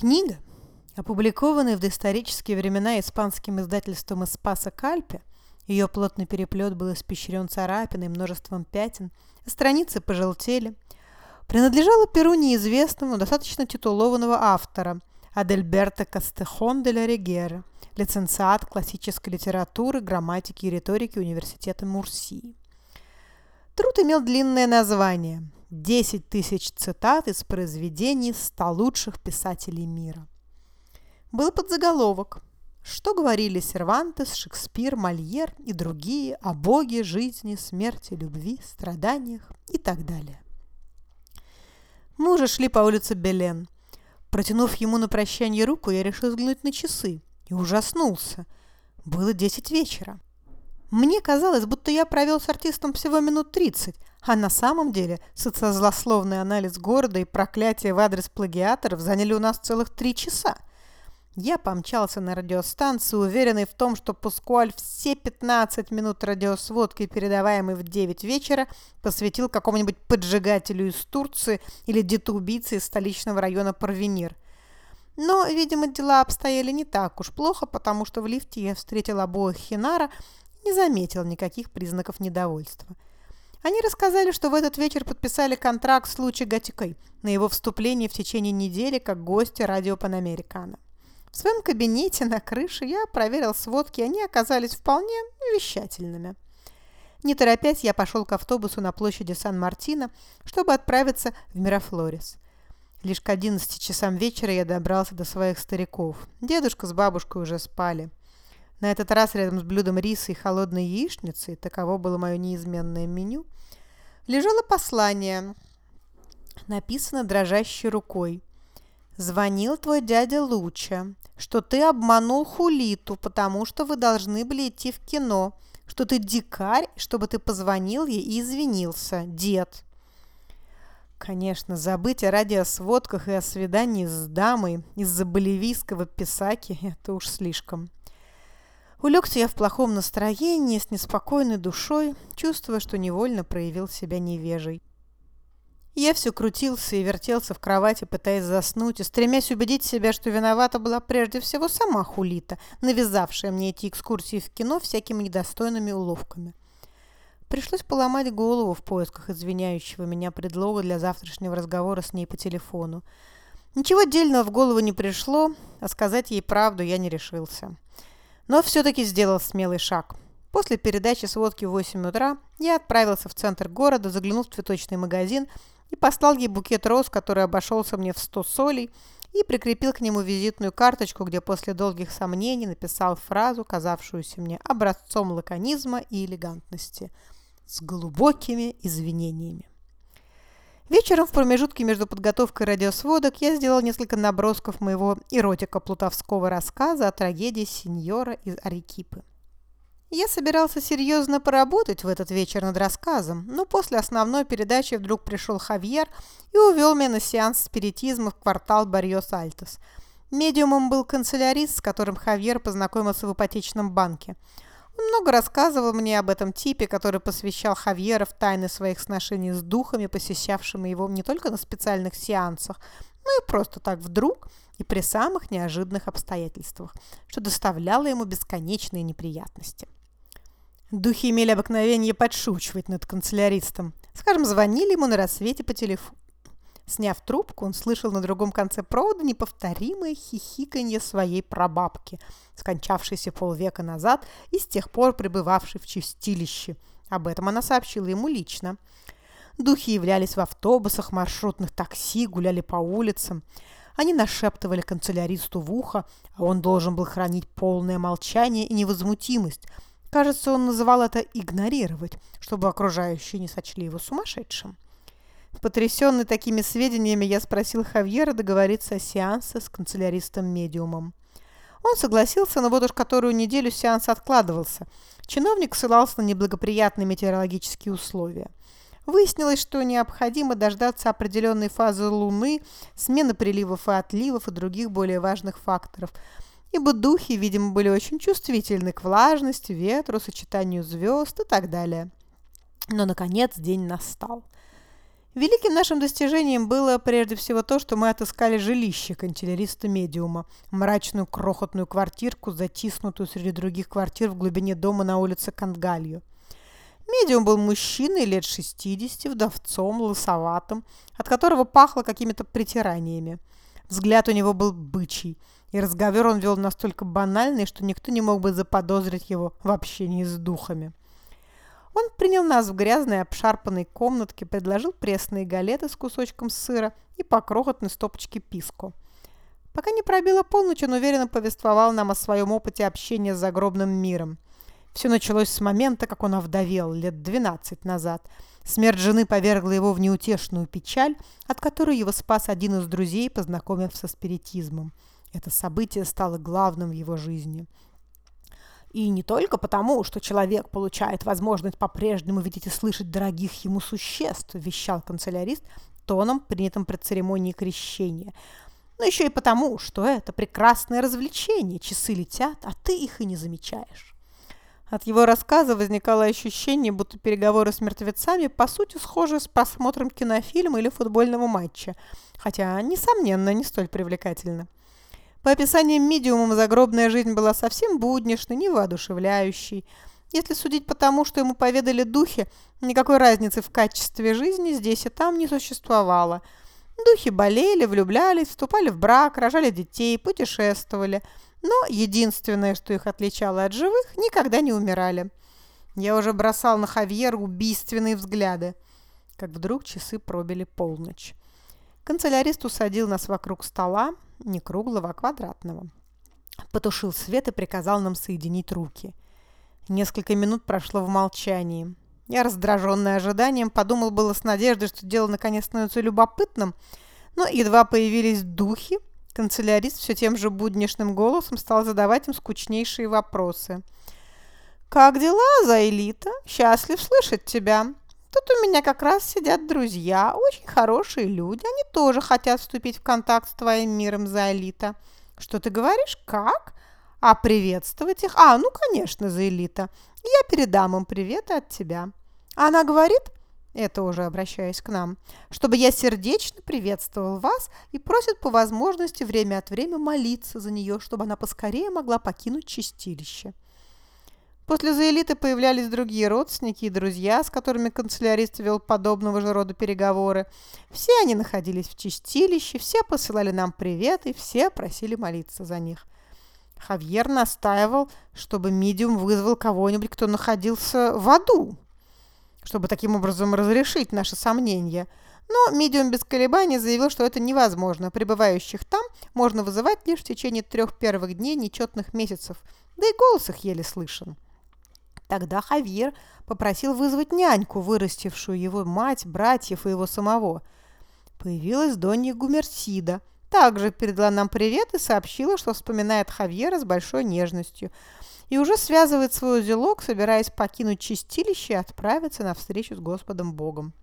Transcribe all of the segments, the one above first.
Книга, опубликованная в доисторические времена испанским издательством из Спаса Кальпе, ее плотный переплет был испещрен царапиной, множеством пятен, а страницы пожелтели, принадлежала перу неизвестному, достаточно титулованного автора Адельберто Кастехон де ла Регера, лиценциат классической литературы, грамматики и риторики Университета Мурсии. Труд имел длинное название «10 тысяч цитат из произведений 100 лучших писателей мира». Был подзаголовок «Что говорили Сервантес, Шекспир, Мольер и другие о Боге, жизни, смерти, любви, страданиях и так далее». Мы уже шли по улице Белен. Протянув ему на прощание руку, я решил взглянуть на часы и ужаснулся. Было десять вечера. Мне казалось, будто я провел с артистом всего минут тридцать, а на самом деле социозлословный анализ города и проклятие в адрес плагиаторов заняли у нас целых три часа. Я помчался на радиостанцию, уверенный в том, что Пускуаль все 15 минут радиосводки, передаваемой в 9 вечера, посвятил какому-нибудь поджигателю из Турции или детоубийце из столичного района Парвенир. Но, видимо, дела обстояли не так уж плохо, потому что в лифте я встретил обоих Хинара не заметил никаких признаков недовольства. Они рассказали, что в этот вечер подписали контракт с Лучи Гатикой на его вступление в течение недели как гости радио Панамерикана. В своем кабинете на крыше я проверил сводки, они оказались вполне вещательными. Не торопясь, я пошел к автобусу на площади Сан-Мартино, чтобы отправиться в Мирафлорис. Лишь к 11 часам вечера я добрался до своих стариков. Дедушка с бабушкой уже спали. На этот раз рядом с блюдом риса и холодной яичницей, таково было мое неизменное меню, лежало послание, написано дрожащей рукой. «Звонил твой дядя Луча, что ты обманул Хулиту, потому что вы должны были идти в кино, что ты дикарь, чтобы ты позвонил ей и извинился, дед». Конечно, забыть о радиосводках и о свидании с дамой из-за боливийского писаки – это уж слишком. Улегся я в плохом настроении, с неспокойной душой, чувствуя, что невольно проявил себя невежей. Я все крутился и вертелся в кровати, пытаясь заснуть, и стремясь убедить себя, что виновата была прежде всего сама Хулита, навязавшая мне эти экскурсии в кино всякими недостойными уловками. Пришлось поломать голову в поисках извиняющего меня предлога для завтрашнего разговора с ней по телефону. Ничего дельного в голову не пришло, а сказать ей правду я не решился но все-таки сделал смелый шаг. После передачи сводки в 8 утра я отправился в центр города, заглянул в цветочный магазин и послал ей букет роз, который обошелся мне в 100 солей, и прикрепил к нему визитную карточку, где после долгих сомнений написал фразу, казавшуюся мне образцом лаконизма и элегантности «С глубокими извинениями». Вечером в промежутке между подготовкой радиосводок я сделал несколько набросков моего эротика-плутовского рассказа о трагедии сеньора из Арекипы. Я собирался серьезно поработать в этот вечер над рассказом, но после основной передачи вдруг пришел Хавьер и увел меня на сеанс спиритизма в квартал Барьос-Альтос. Медиумом был канцелярист, с которым Хавьер познакомился в ипотечном банке – много рассказывал мне об этом типе, который посвящал Хавьера в тайны своих сношений с духами, посещавшими его не только на специальных сеансах, но и просто так вдруг и при самых неожиданных обстоятельствах, что доставляло ему бесконечные неприятности. Духи имели обыкновение подшучивать над канцеляристом. Скажем, звонили ему на рассвете по телефону. Сняв трубку, он слышал на другом конце провода неповторимое хихиканье своей прабабки, скончавшейся полвека назад и с тех пор пребывавшей в чистилище. Об этом она сообщила ему лично. Духи являлись в автобусах, маршрутных такси, гуляли по улицам. Они нашептывали канцеляристу в ухо, а он должен был хранить полное молчание и невозмутимость. Кажется, он называл это «игнорировать», чтобы окружающие не сочли его сумасшедшим. Потрясенный такими сведениями, я спросил Хавьера договориться о сеансе с канцеляристом-медиумом. Он согласился, но вот уж которую неделю сеанс откладывался. Чиновник ссылался на неблагоприятные метеорологические условия. Выяснилось, что необходимо дождаться определенной фазы Луны, смены приливов и отливов и других более важных факторов, ибо духи, видимо, были очень чувствительны к влажности, ветру, сочетанию звезд и так далее. Но, наконец, день настал. Великим нашим достижением было прежде всего то, что мы отыскали жилище канцеляриста-медиума, мрачную крохотную квартирку, затиснутую среди других квартир в глубине дома на улице Кангалью. Медиум был мужчиной лет 60, вдовцом, лысоватым, от которого пахло какими-то притираниями. Взгляд у него был бычий, и разговор он вел настолько банальный, что никто не мог бы заподозрить его в общении с духами. Он принял нас в грязной обшарпанной комнатке, предложил пресные галеты с кусочком сыра и по крохотной стопочке писку. Пока не пробила полночь, он уверенно повествовал нам о своем опыте общения с загробным миром. Все началось с момента, как он овдовел лет 12 назад. Смерть жены повергла его в неутешную печаль, от которой его спас один из друзей, познакомив со спиритизмом. Это событие стало главным в его жизни. И не только потому, что человек получает возможность по-прежнему видеть и слышать дорогих ему существ, вещал канцелярист тоном, принятым при церемонии крещения, но еще и потому, что это прекрасное развлечение, часы летят, а ты их и не замечаешь. От его рассказа возникало ощущение, будто переговоры с мертвецами по сути схожи с просмотром кинофильма или футбольного матча, хотя, несомненно, не столь привлекательно. По описаниям медиумом загробная жизнь была совсем будничной, невоодушевляющей. Если судить по тому, что ему поведали духи, никакой разницы в качестве жизни здесь и там не существовало. Духи болели, влюблялись, вступали в брак, рожали детей, путешествовали. Но единственное, что их отличало от живых, никогда не умирали. Я уже бросал на Хавьера убийственные взгляды, как вдруг часы пробили полночь. Канцелярист усадил нас вокруг стола, не круглого, а квадратного. Потушил свет и приказал нам соединить руки. Несколько минут прошло в молчании. Я, раздраженная ожиданием, подумал было с надеждой, что дело наконец становится любопытным, но едва появились духи, канцелярист все тем же будничным голосом стал задавать им скучнейшие вопросы. «Как дела, Заэлита? Счастлив слышать тебя. Тут у меня как раз сидят друзья, очень хорошие люди. Они тоже хотят вступить в контакт с твоим миром, Заэлита. Что ты говоришь? Как? А приветствовать их? А, ну, конечно, Заэлита. Я передам им привет от тебя. Она говорит, это уже обращаясь к нам, чтобы я сердечно приветствовал вас и просит по возможности время от времени молиться за нее, чтобы она поскорее могла покинуть чистилище. После заэлиты появлялись другие родственники и друзья, с которыми канцелярист вел подобного же рода переговоры. Все они находились в чистилище, все посылали нам приветы, все просили молиться за них. Хавьер настаивал, чтобы медиум вызвал кого-нибудь, кто находился в аду, чтобы таким образом разрешить наши сомнения. Но медиум без колебаний заявил, что это невозможно. Пребывающих там можно вызывать лишь в течение трех первых дней нечетных месяцев, да и голос их еле слышен. Тогда Хавьер попросил вызвать няньку, вырастившую его мать, братьев и его самого. Появилась Донья Гумерсида. Также передала нам привет и сообщила, что вспоминает Хавьера с большой нежностью и уже связывает свой узелок, собираясь покинуть чистилище и отправиться на встречу с Господом Богом.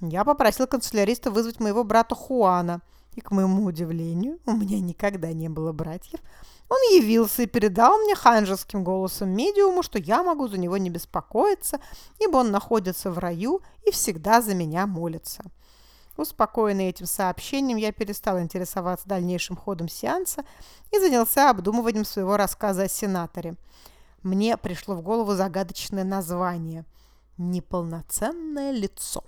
Я попросил канцеляриста вызвать моего брата Хуана, и, к моему удивлению, у меня никогда не было братьев, он явился и передал мне ханжеским голосом медиуму, что я могу за него не беспокоиться, ибо он находится в раю и всегда за меня молится. Успокоенный этим сообщением, я перестал интересоваться дальнейшим ходом сеанса и занялся обдумыванием своего рассказа о сенаторе. Мне пришло в голову загадочное название «Неполноценное лицо».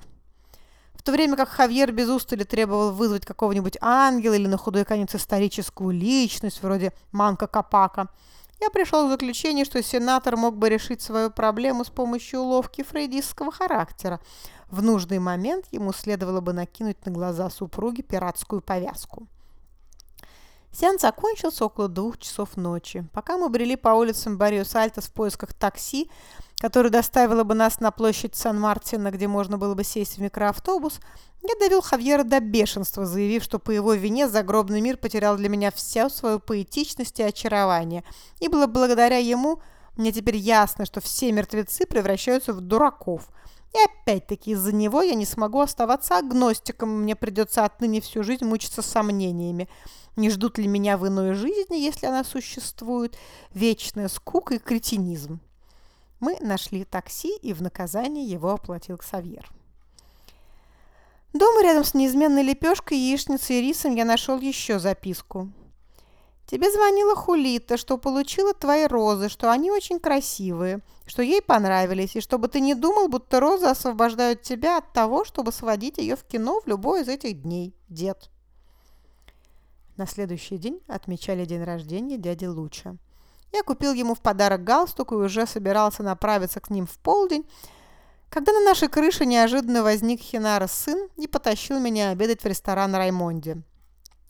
В то время как Хавьер без устали требовал вызвать какого-нибудь ангела или на худой конец историческую личность, вроде Манка Капака, я пришел к заключению, что сенатор мог бы решить свою проблему с помощью уловки фрейдистского характера. В нужный момент ему следовало бы накинуть на глаза супруги пиратскую повязку. Сеанс закончился около двух часов ночи. Пока мы брели по улицам Барио-Сальтос в поисках такси, которое доставило бы нас на площадь Сан-Мартина, где можно было бы сесть в микроавтобус, я довел Хавьера до бешенства, заявив, что по его вине загробный мир потерял для меня всю свою поэтичность и очарование, и было благодаря ему мне теперь ясно, что все мертвецы превращаются в дураков. И опять-таки из-за него я не смогу оставаться агностиком, мне придется отныне всю жизнь мучиться сомнениями – не ждут ли меня в иной жизни, если она существует, вечная скука и кретинизм. Мы нашли такси, и в наказание его оплатил Ксавьер. Дома рядом с неизменной лепешкой, яичницей и рисом я нашел еще записку. Тебе звонила Хулита, что получила твои розы, что они очень красивые, что ей понравились, и чтобы ты не думал, будто розы освобождают тебя от того, чтобы сводить ее в кино в любой из этих дней, дед. На следующий день отмечали день рождения дяди Луча. Я купил ему в подарок галстук и уже собирался направиться к ним в полдень, когда на нашей крыше неожиданно возник Хинара сын и потащил меня обедать в ресторан Раймонде.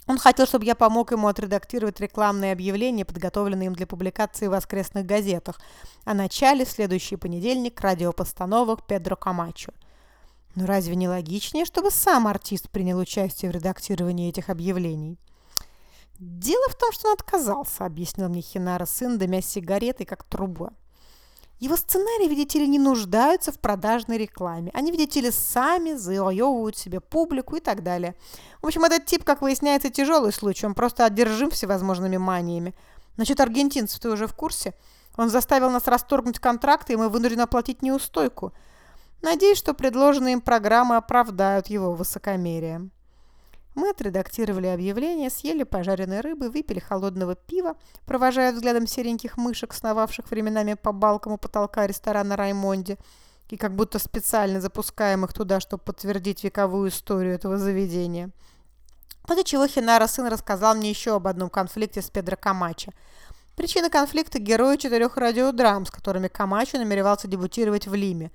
Он хотел, чтобы я помог ему отредактировать рекламные объявления, подготовленные им для публикации в воскресных газетах, о начале следующий понедельник радиопостановок Педро Камачо. Но разве не логичнее, чтобы сам артист принял участие в редактировании этих объявлений? «Дело в том, что он отказался», — объяснил мне Хинара сын, дымя сигаретой, как труба. Его сценарии, видите ли, не нуждаются в продажной рекламе. Они, видите ли, сами завоевывают себе публику и так далее. В общем, этот тип, как выясняется, тяжелый случай. Он просто одержим всевозможными маниями. Насчет аргентинцев ты уже в курсе? Он заставил нас расторгнуть контракты, и мы вынуждены оплатить неустойку. Надеюсь, что предложенные им программы оправдают его высокомерие. Мы отредактировали объявление, съели пожаренной рыбы, выпили холодного пива, провожая взглядом сереньких мышек, сновавших временами по балкам у потолка ресторана «Раймонде», и как будто специально запускаем их туда, чтобы подтвердить вековую историю этого заведения. После чего Хинара сын рассказал мне еще об одном конфликте с Педро Камачо. Причина конфликта – герои четырех радиодрам, с которыми Камачо намеревался дебютировать в Лиме.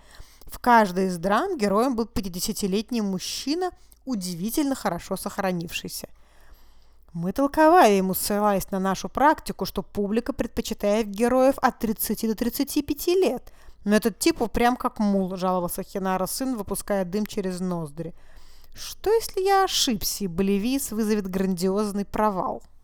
В каждой из драм героем был 50-летний мужчина – удивительно хорошо сохранившийся. Мы толковали ему, ссылаясь на нашу практику, что публика предпочитает героев от 30 до 35 лет. Но этот тип прям как мул, жаловался Хинара сын, выпуская дым через ноздри. Что, если я ошибся, и Болевис вызовет грандиозный провал?